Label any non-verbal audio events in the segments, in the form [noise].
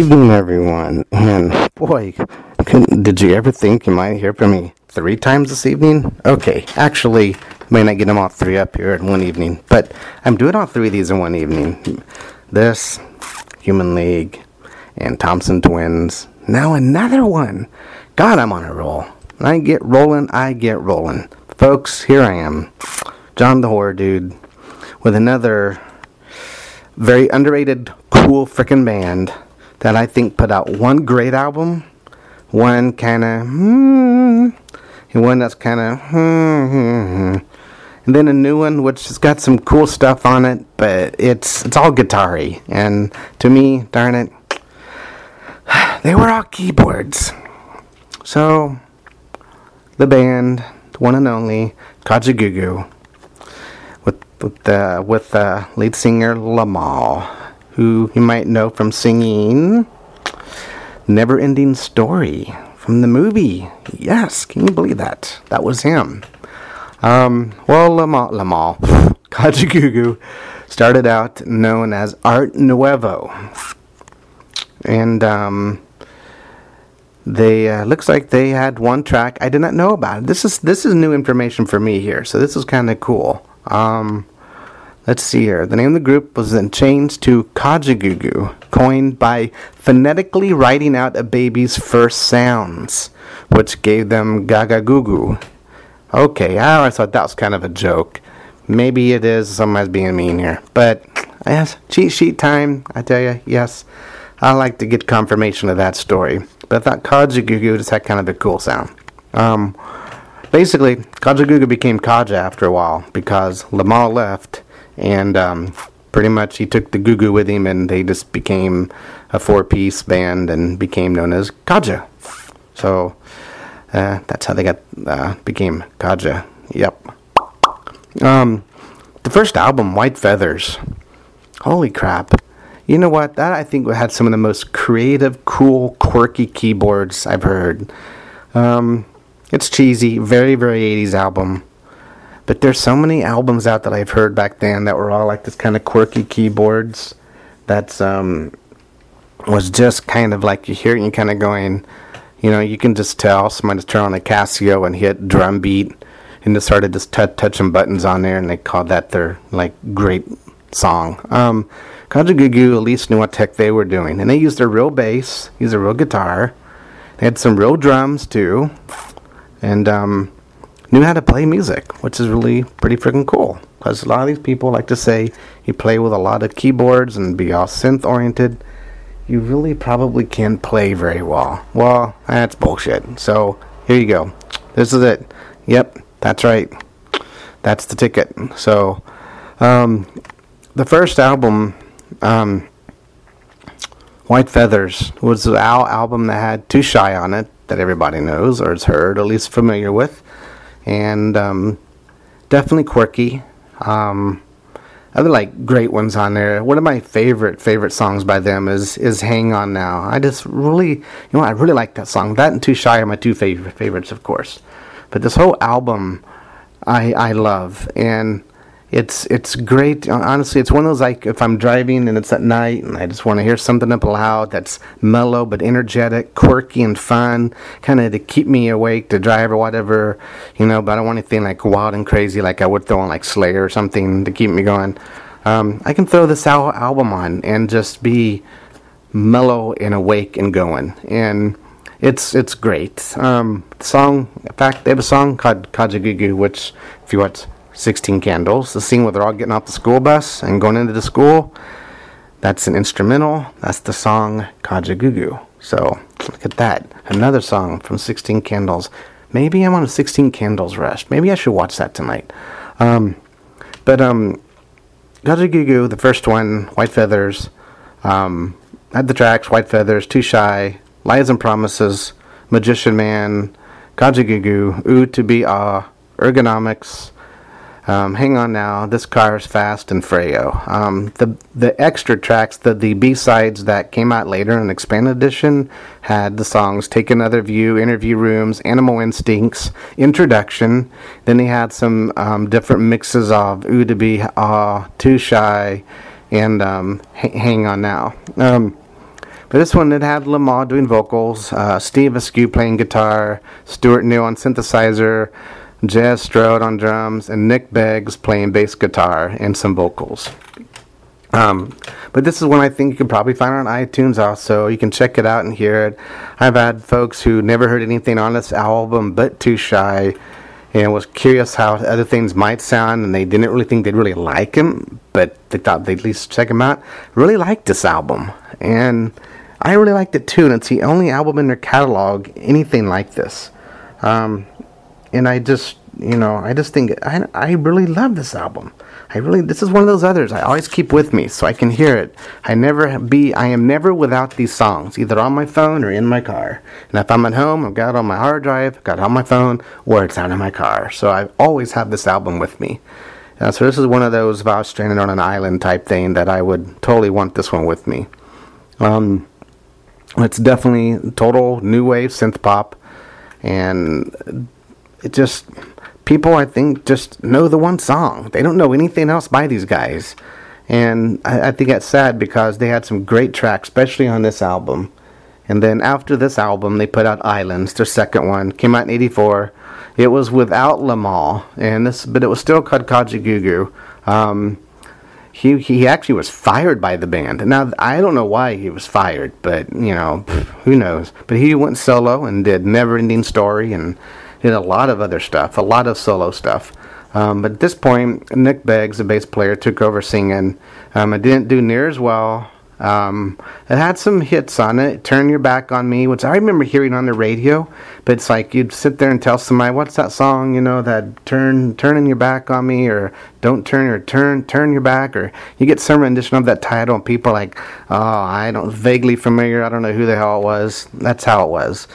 Evening, everyone. And boy, did you ever think you might hear from me three times this evening? Okay, actually, may not get them all three up here in one evening, but I'm doing all three of these in one evening. This, Human League, and Thompson Twins. Now another one. God, I'm on a roll. I get rolling, I get rolling. Folks, here I am, John the Horror Dude, with another very underrated, cool freaking band that I think put out one great album, one kind of hmm, and one that's kind of hmm, hmm, hmm, and then a new one which has got some cool stuff on it, but it's it's all guitar-y. And to me, darn it, [sighs] they were all keyboards. So the band, the one and only Kajagoogoo with with the with the lead singer Limahl, who you might know from singing "Never Ending Story" from the movie. Yes, can you believe that? That was him. Um, well, Limahl, Limahl [laughs] Kajagoogoo started out known as Art Nouveau. and um, they uh, looks like they had one track I did not know about. This is this is new information for me here, so this is kind of cool. Um, let's see here. The name of the group was then changed to Kajagoogoo, coined by phonetically writing out a baby's first sounds, which gave them Gaga Goo Goo. Okay, I always thought that was kind of a joke. Maybe it is. Somebody's being mean here, but yes, cheat sheet time. I tell you, yes. I like to get confirmation of that story, but I thought Kajagoogoo just had kind of a cool sound. Um, basically, Kajagoogoo became Kaja after a while because Limahl left, and um, pretty much he took the Goo Goo with him, and they just became a four-piece band and became known as Kaja. So uh, that's how they got uh, became Kaja. Yep. Um, the first album, White Feathers. Holy crap! You know what? That I think had some of the most creative, cool, quirky keyboards I've heard. Um, it's cheesy, very, very 80s album. But there's so many albums out that I've heard back then that were all like this kind of quirky keyboards. That's um was just kind of like you hear it and kind of going, you know, you can just tell somebody just turn on a Casio and hit drum beat and just started just t- touching buttons on there and they called that their like great song. Um, Kajagoogoo at least knew what tech they were doing, and they used a real bass, used a real guitar. They had some real drums too, and um, knew how to play music, which is really pretty freaking cool. Because a lot of these people like to say you play with a lot of keyboards and be all synth oriented. You really probably can't play very well. Well, that's bullshit. So here you go. This is it. Yep, that's right. That's the ticket. So, um, the first album, um, White Feathers, was the Al album that had Too Shy on it, that everybody knows or has heard, at least familiar with, and um, definitely quirky. Um, other like great ones on there. One of my favorite favorite songs by them is is "Hang On Now." I just really, you know, I really like that song. That and "Too Shy" are my two favorite favorites, of course. But this whole album, I I love, and it's it's great. Honestly, it's one of those like if I'm driving and it's at night and I just want to hear something up loud that's mellow but energetic, quirky and fun, kind of to keep me awake to drive or whatever, you know. But I don't want anything like wild and crazy like I would throw on like Slayer or something to keep me going. Um, I can throw this al- album on and just be mellow and awake and going and it's it's great. Um, song, in fact, they have a song called Kajagoogoo, which, if you watch 16 Candles, the scene where they're all getting off the school bus and going into the school, that's an instrumental. That's the song Kajagoogoo. So look at that. Another song from 16 Candles. Maybe I'm on a 16 Candles rush. Maybe I should watch that tonight. Um, but um, Kajagoogoo, the first one, White Feathers, um, had the tracks White Feathers, Too Shy, Lies and Promises, Magician Man, Kajagoogoo, Ooh to Be Ah, Ergonomics, um, Hang On Now, This Car is Fast, and Frayo. Um, the the extra tracks, the, the B sides that came out later in an expanded edition, had the songs Take Another View, Interview Rooms, Animal Instincts, Introduction. Then he had some um, different mixes of Ooh to Be Ah, Too Shy, and um, Hang On Now. Um, But this one it had Limahl doing vocals, uh, Steve Askew playing guitar, Stuart New on synthesizer, Jez Strode on drums, and Nick Beggs playing bass guitar and some vocals. Um, but this is one I think you can probably find on iTunes also. You can check it out and hear it. I've had folks who never heard anything on this album but Too Shy and was curious how other things might sound and they didn't really think they'd really like them, but they thought they'd at least check them out. Really liked this album. And I really liked it too, and it's the only album in their catalog anything like this. Um, and I just, you know, I just think I, I really love this album. I really, this is one of those others I always keep with me so I can hear it. I never be, I am never without these songs, either on my phone or in my car. And if I'm at home, I've got it on my hard drive, got it on my phone, or it's out in my car. So I always have this album with me. Uh, so this is one of those I stranded on an island type thing that I would totally want this one with me. Um, it's definitely total new wave synth pop, and it just people I think just know the one song. They don't know anything else by these guys. And I, I, think that's sad because they had some great tracks, especially on this album. And then after this album, they put out Islands, their second one, came out in '84. It was without Limahl, and this, but it was still called Kajagoogoo. Um, he he actually was fired by the band. Now I don't know why he was fired, but you know, who knows? But he went solo and did Never Ending Story and did a lot of other stuff, a lot of solo stuff. Um, but at this point, Nick Beggs, the bass player, took over singing. Um, it didn't do near as well. Um, it had some hits on it. Turn Your Back on Me, which I remember hearing on the radio. But it's like you'd sit there and tell somebody, "What's that song?" You know, that turn turning your back on me, or don't turn your turn turn your back, or you get some rendition of that title, and people like, "Oh, I don't vaguely familiar. I don't know who the hell it was." That's how it was.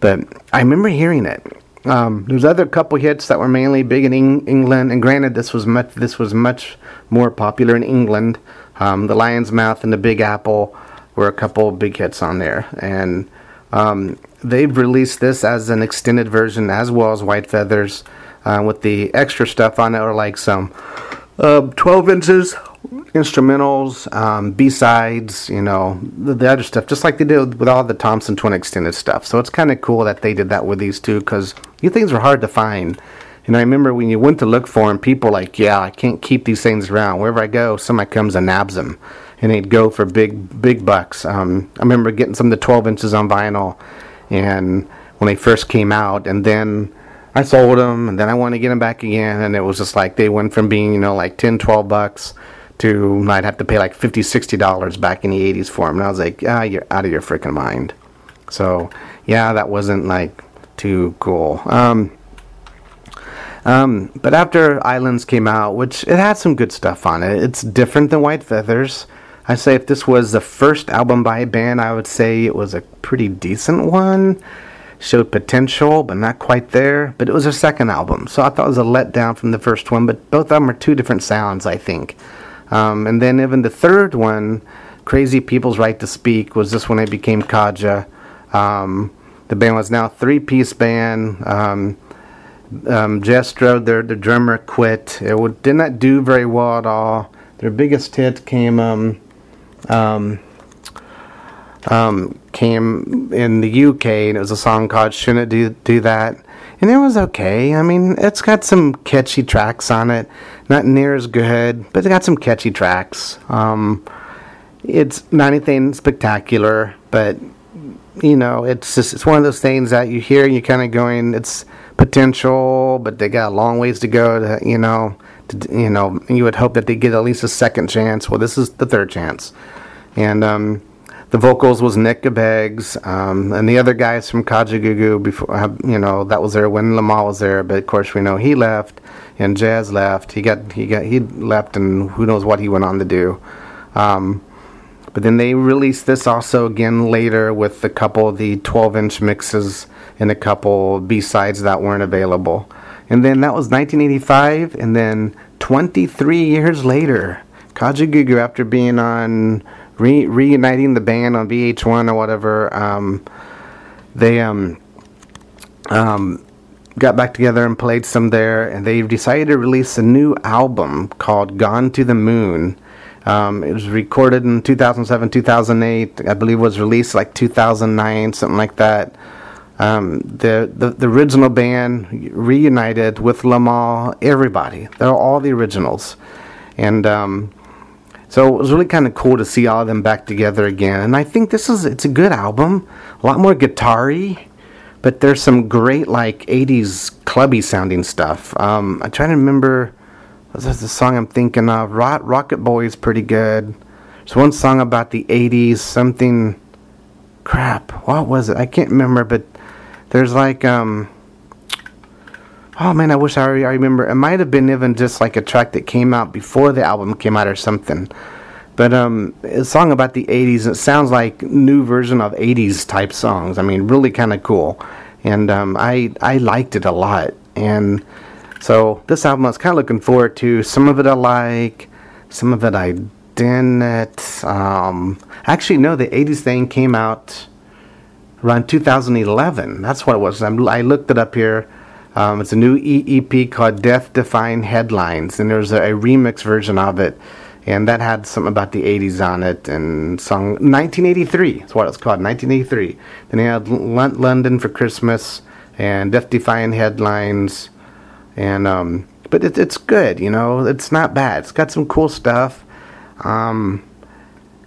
But I remember hearing it. Um, there's other couple hits that were mainly big in Eng- England, and granted, this was much this was much more popular in England. Um, the Lion's Mouth and the Big Apple were a couple big hits on there, and um, they've released this as an extended version as well as White Feathers, uh, with the extra stuff on it, or like some uh, 12 inches instrumentals, um, B sides, you know, the, the, other stuff, just like they did with all the Thompson Twin extended stuff. So it's kind of cool that they did that with these two because these things were hard to find. And I remember when you went to look for them, people like, yeah, I can't keep these things around. Wherever I go, somebody comes and nabs them, and they'd go for big, big bucks. Um, I remember getting some of the 12 inches on vinyl, and when they first came out, and then I sold them, and then I wanted to get them back again, and it was just like they went from being, you know, like 10, 12 bucks to I'd have to pay like 50 60 dollars back in the 80s for them and I was like ah you're out of your freaking mind. So yeah that wasn't like too cool. Um, um, but after Islands came out which it had some good stuff on it it's different than White Feathers. I say if this was the first album by a band I would say it was a pretty decent one. Showed potential but not quite there. But it was their second album so I thought it was a letdown from the first one. But both of them are two different sounds I think um, and then even the third one, Crazy People's Right to Speak, was this when it became Kaja. Um, the band was now a three-piece band. Um, um, their, their drummer, quit. It would, did not do very well at all. Their biggest hit came um, um, um, came in the UK, and it was a song called "Shouldn't Do Do That." And it was okay. I mean, it's got some catchy tracks on it, not near as good, but it got some catchy tracks. Um, it's not anything spectacular, but you know, it's just it's one of those things that you hear and you're kind of going, it's potential, but they got a long ways to go. To you know, to, you know, you would hope that they get at least a second chance. Well, this is the third chance, and um, the vocals was Nick Beggs, um, and the other guys from Kajagoogoo before you know that was there when Limahl was there, but of course we know he left and Jez left. He got he got he left, and who knows what he went on to do. Um, but then they released this also again later with a couple of the 12 inch mixes and a couple B sides that weren't available. And then that was 1985, and then 23 years later, Kajagoogoo, after being on re- reuniting the band on VH1 or whatever. Um, they um, um, got back together and played some there, and they decided to release a new album called "Gone to the Moon." Um, it was recorded in 2007, 2008. I believe was released like 2009, something like that. Um, the, the the original band reunited with Limahl, everybody. They're all the originals, and um, so it was really kind of cool to see all of them back together again. And I think this is it's a good album, a lot more guitar-y, but there's some great like 80s clubby sounding stuff. Um, I'm trying to remember. What's the song I'm thinking of? Rock, Rocket Boy is pretty good. There's one song about the 80s, something. Crap, what was it? I can't remember, but there's like um. Oh man, I wish I, I remember. It might have been even just like a track that came out before the album came out or something. But um, a song about the '80s. It sounds like new version of '80s type songs. I mean, really kind of cool, and um, I I liked it a lot. And so this album I was kind of looking forward to. Some of it I like, some of it I didn't. Um, actually, no, the '80s thing came out around 2011. That's what it was. I'm, i looked it up here. Um, it's a new EP called Death Defying Headlines, and there's a, a, remix version of it, and that had something about the 80s on it, and song 1983 is what it's called, 1983. Then they had L- London for Christmas, and Death Defying Headlines, and um, but it, it's good, you know. It's not bad. It's got some cool stuff. Um,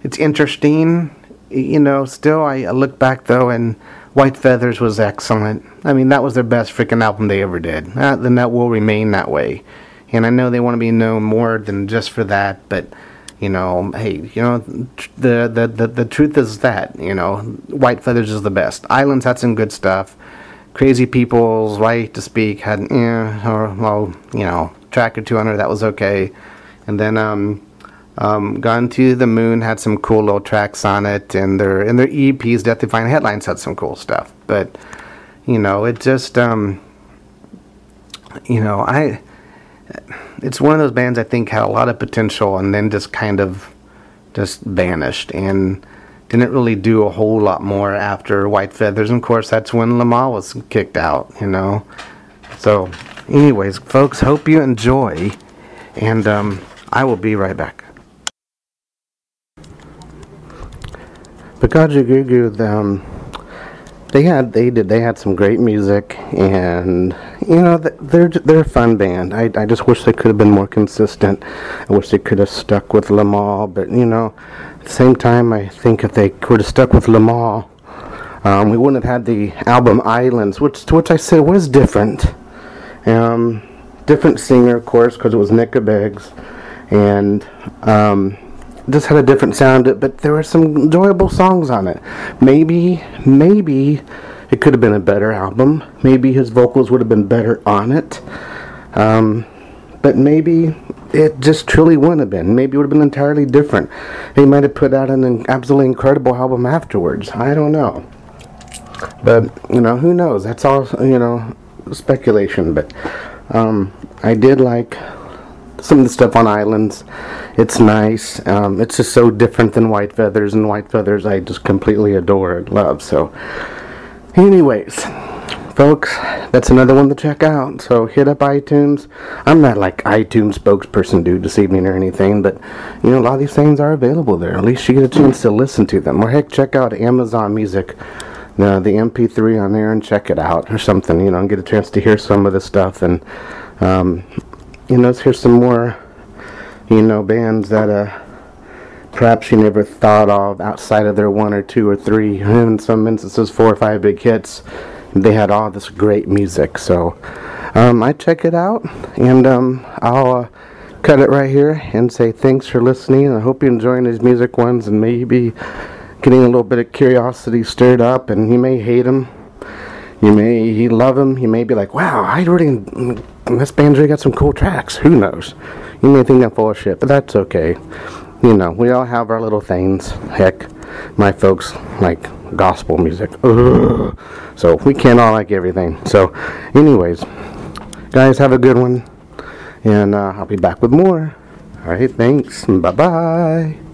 it's interesting you know, still I, I look back though, and White Feathers was excellent. I mean, that was their best freaking album they ever did. Uh, then that will remain that way. And I know they want to be known more than just for that, but you know, hey, you know, the the the, the truth is that you know, White Feathers is the best. Islands had some good stuff. Crazy People's Right to Speak had, eh, or well, you know, track or two under that was okay, and then um um, Gone to the Moon had some cool little tracks on it, and their and their EPs, Death Defying Headlines, had some cool stuff. But you know, it just um, you know, I it's one of those bands I think had a lot of potential, and then just kind of just vanished and didn't really do a whole lot more after White Feathers. And of course, that's when Limahl was kicked out. You know, so anyways, folks, hope you enjoy, and um, I will be right back. But Kajagoogoo, um, they had they did they had some great music, and you know they're they're a fun band. I I just wish they could have been more consistent. I wish they could have stuck with Limahl, but you know, at the same time, I think if they could have stuck with Limahl, um, we wouldn't have had the album Islands, which to which I said was different. Um, different singer, of course, because it was Nick Beggs, and um, just had a different sound, but there were some enjoyable songs on it. Maybe, maybe it could have been a better album. Maybe his vocals would have been better on it. Um, but maybe it just truly wouldn't have been. Maybe it would have been entirely different. He might have put out an absolutely incredible album afterwards. I don't know. But, you know, who knows? That's all, you know, speculation. But um, I did like some of the stuff on islands. It's nice. Um, it's just so different than White Feathers, and White Feathers I just completely adore and love. So, anyways, folks, that's another one to check out. So hit up iTunes. I'm not like iTunes spokesperson dude this evening or anything, but you know a lot of these things are available there. At least you get a chance to listen to them. Or heck, check out Amazon Music. Uh, the MP3 on there and check it out or something, you know, and get a chance to hear some of the stuff and um, you know, let's hear some more, you know, bands that uh, perhaps you never thought of outside of their one or two or three, [laughs] in some instances, four or five big hits. They had all this great music. So um, I check it out, and um, I'll uh, cut it right here and say thanks for listening. I hope you're enjoying these music ones and maybe getting a little bit of curiosity stirred up. And you may hate them, you may love them, you may be like, wow, I really this band's really got some cool tracks. Who knows? You may think I'm full of shit, but that's okay. You know, we all have our little things. Heck, my folks like gospel music. Ugh. So we can't all like everything. So, anyways, guys, have a good one. And uh, I'll be back with more. All right, thanks. Bye bye.